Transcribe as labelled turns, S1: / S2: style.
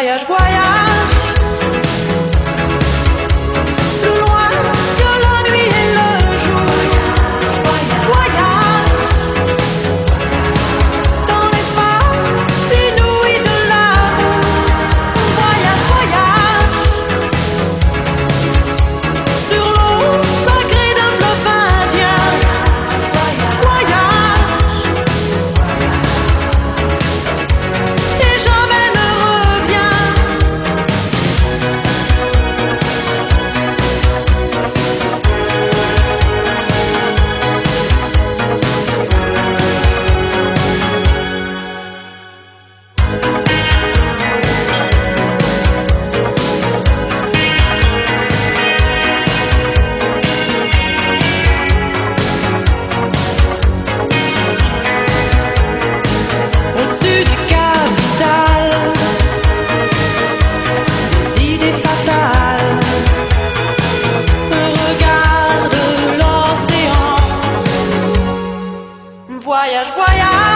S1: voyage, voyage. guayas, guayas.